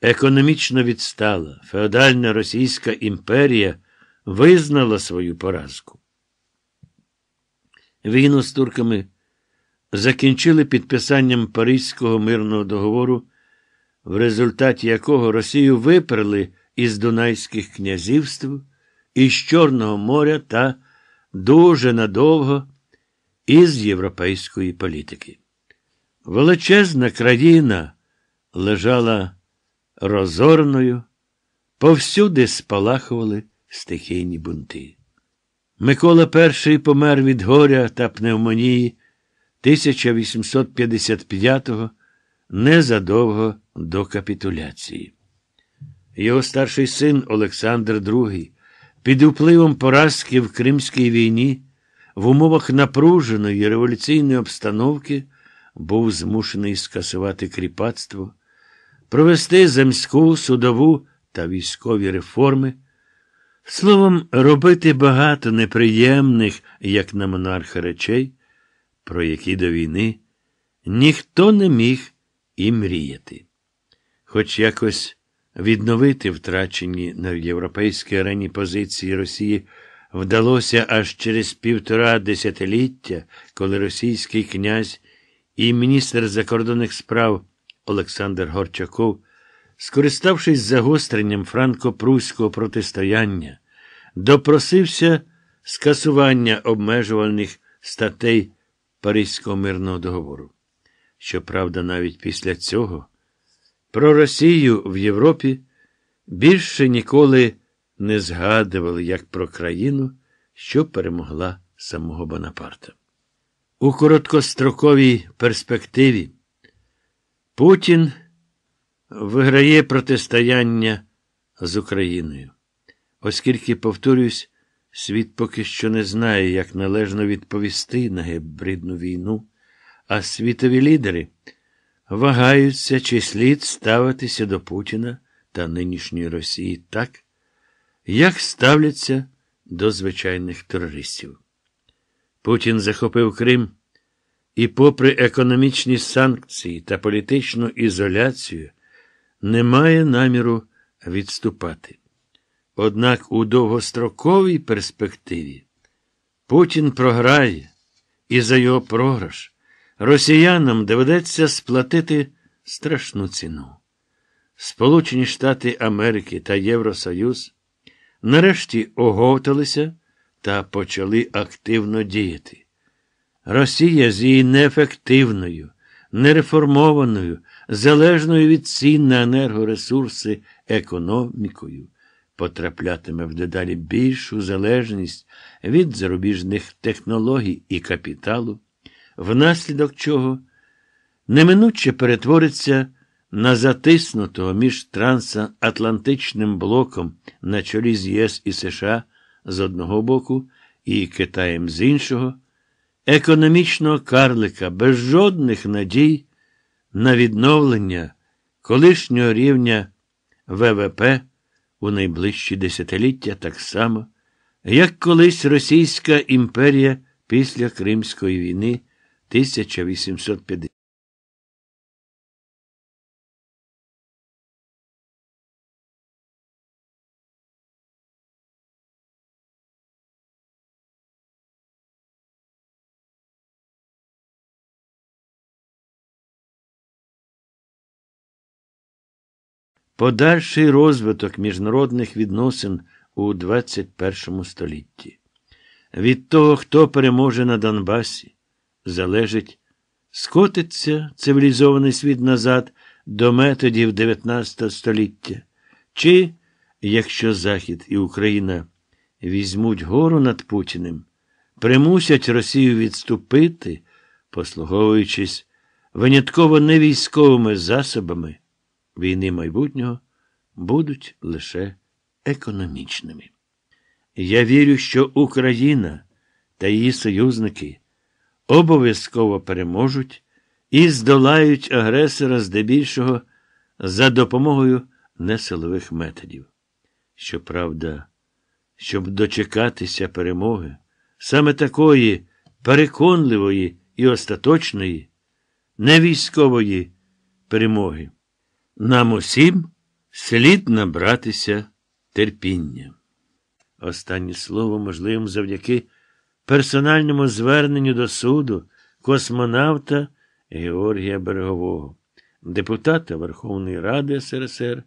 економічно відстала феодальна Російська імперія визнала свою поразку. Війну з турками закінчили підписанням Паризького мирного договору, в результаті якого Росію виперли із Дунайських князівств, із Чорного моря та дуже надовго із європейської політики. Величезна країна лежала розорною, повсюди спалахували стихійні бунти. Микола І помер від горя та пневмонії 1855-го незадовго до капітуляції. Його старший син Олександр II під впливом поразки в Кримській війні в умовах напруженої революційної обстановки був змушений скасувати кріпацтво, провести земську, судову та військові реформи. Словом, робити багато неприємних, як на монарха речей, про які до війни ніхто не міг і мріяти. Хоч якось відновити втрачені на європейській арені позиції Росії вдалося аж через півтора десятиліття, коли російський князь і міністр закордонних справ Олександр Горчаков скориставшись загостренням франко-пруського протистояння, допросився скасування обмежувальних статей Паризького мирного договору. Щоправда, навіть після цього про Росію в Європі більше ніколи не згадували як про країну, що перемогла самого Бонапарта. У короткостроковій перспективі Путін виграє протистояння з Україною. Оскільки, повторюсь, світ поки що не знає, як належно відповісти на гібридну війну, а світові лідери вагаються, чи слід ставитися до Путіна та нинішньої Росії так, як ставляться до звичайних терористів. Путін захопив Крим і, попри економічні санкції та політичну ізоляцію, не має наміру відступати. Однак у довгостроковій перспективі Путін програє, і за його програш росіянам доведеться сплатити страшну ціну. Сполучені Штати Америки та Євросоюз нарешті оговталися та почали активно діяти. Росія з її неефективною нереформованою, залежною від цін на енергоресурси економікою, потраплятиме в дедалі більшу залежність від зарубіжних технологій і капіталу, внаслідок чого неминуче перетвориться на затиснутого між трансатлантичним блоком на чолі з ЄС і США з одного боку і Китаєм з іншого, економічного карлика без жодних надій на відновлення колишнього рівня ВВП у найближчі десятиліття так само, як колись Російська імперія після Кримської війни 1850. Подальший розвиток міжнародних відносин у 21 столітті. Від того, хто переможе на Донбасі, залежить, скотиться цивілізований світ назад до методів 19 століття, чи, якщо Захід і Україна візьмуть гору над Путіним, примусять Росію відступити, послуговуючись винятково не військовими засобами війни майбутнього будуть лише економічними. Я вірю, що Україна та її союзники обов'язково переможуть і здолають агресора здебільшого за допомогою несилових методів. Щоправда, щоб дочекатися перемоги, саме такої переконливої і остаточної, не військової перемоги. Нам усім слід набратися терпіння. Останнє слово можливим завдяки персональному зверненню до суду космонавта Георгія Берегового, депутата Верховної Ради СРСР,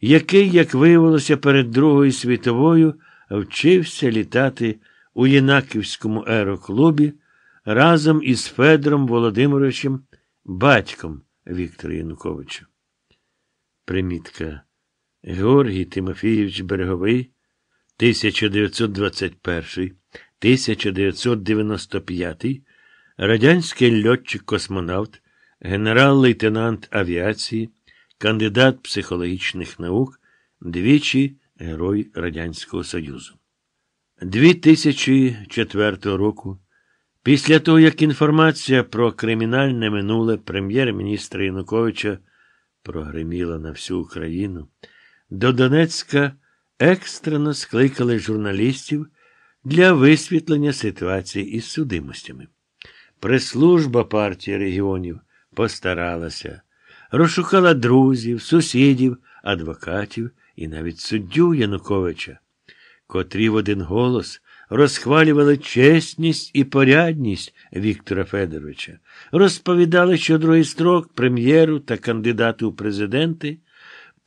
який, як виявилося, перед Другою світовою вчився літати у Єнаківському аероклубі разом із Федором Володимировичем, батьком Віктора Януковича. Примітка. Георгій Тимофійович Береговий, 1921, 1995, радянський льотчик-космонавт, генерал-лейтенант авіації, кандидат психологічних наук, двічі Герой Радянського Союзу. 2004 року, після того, як інформація про кримінальне минуле прем'єр-міністра Януковича прогреміла на всю Україну, до Донецька екстрено скликали журналістів для висвітлення ситуації із судимостями. Прес-служба партії регіонів постаралася, розшукала друзів, сусідів, адвокатів і навіть суддю Януковича, котрі в один голос розхвалювали чесність і порядність Віктора Федоровича, розповідали, що другий строк прем'єру та кандидату у президенти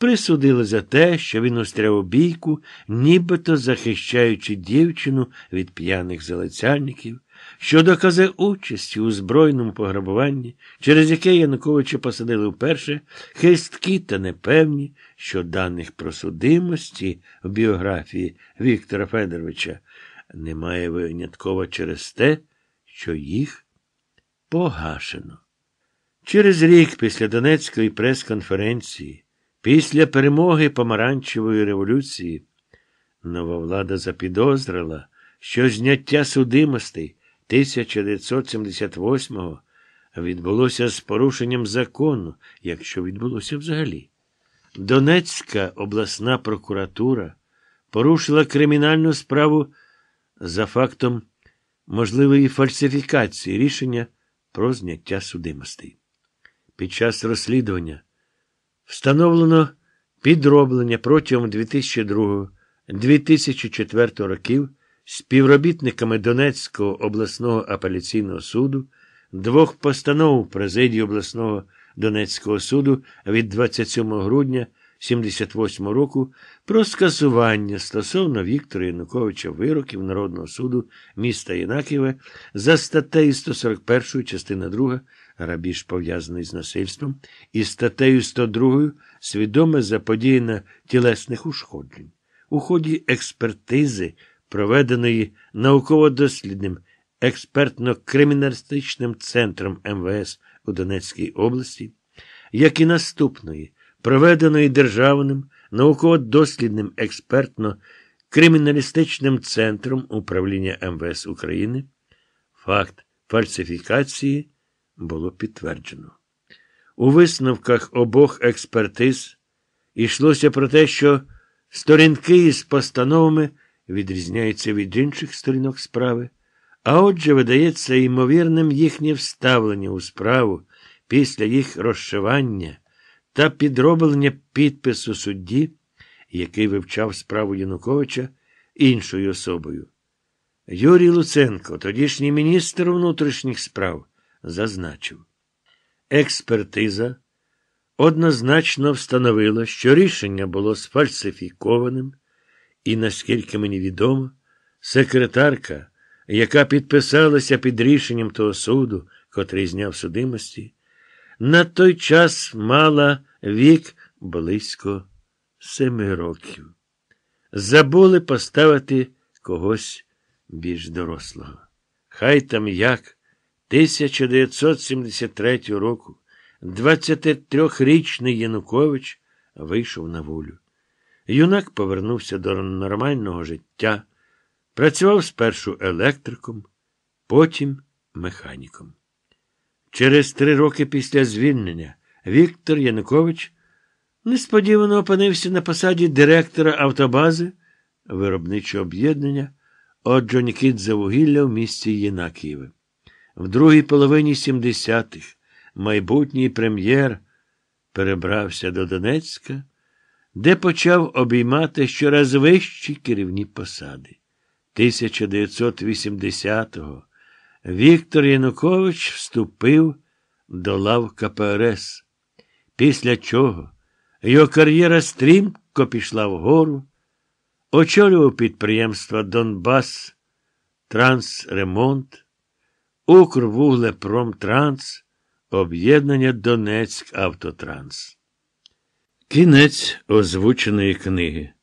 присудили за те, що він устряв у бійку, нібито захищаючи дівчину від п'яних залицяльників, що докази участі у збройному пограбуванні, через яке Януковича посадили вперше, хисткі та непевні, що даних про судимості в біографії Віктора Федоровича немає винятково через те, що їх погашено. Через рік після Донецької прес-конференції, після перемоги Помаранчевої революції, нова влада запідозрила, що зняття судимостей 1978-го відбулося з порушенням закону, якщо відбулося взагалі. Донецька обласна прокуратура порушила кримінальну справу за фактом можливої фальсифікації рішення про зняття судимостей. Під час розслідування встановлено підроблення протягом 2002-2004 років співробітниками Донецького обласного апеляційного суду двох постанов президії обласного Донецького суду від 27 грудня 78 року про скасування стосовно Віктора Януковича вироків Народного суду міста Єнакієве за статтею 141 частина 2 грабіж пов'язаний з насильством і статтею 102 свідоме заподіяння тілесних ушкоджень. У ході експертизи, проведеної науково-дослідним експертно-криміналістичним центром МВС у Донецькій області, як і наступної, проведеної Державним науково-дослідним експертно-криміналістичним центром управління МВС України, факт фальсифікації було підтверджено. У висновках обох експертиз йшлося про те, що сторінки із постановами відрізняються від інших сторінок справи, а отже, видається ймовірним їхнє вставлення у справу після їх розшивання та підроблення підпису судді, який вивчав справу Януковича іншою особою. Юрій Луценко, тодішній міністр внутрішніх справ, зазначив. Експертиза однозначно встановила, що рішення було сфальсифікованим, і, наскільки мені відомо, секретарка, яка підписалася під рішенням того суду, котрий зняв судимості, на той час мала вік близько семи років. Забули поставити когось більш дорослого. Хай там як 1973 року 23-річний Янукович вийшов на волю. Юнак повернувся до нормального життя, працював спершу електриком, потім механіком. Через три роки після звільнення Віктор Янукович несподівано опинився на посаді директора автобази виробничого об'єднання вугілля в місті Єнакієве. В другій половині 70-х майбутній прем'єр перебрався до Донецька, де почав обіймати щораз вищі керівні посади. 1980-го Віктор Янукович вступив до лав КПРС, після чого його кар'єра стрімко пішла вгору, очолював підприємства Донбас, Трансремонт, Укрвуглепромтранс, Об'єднання Донецьк Автотранс. Кінець озвученої книги.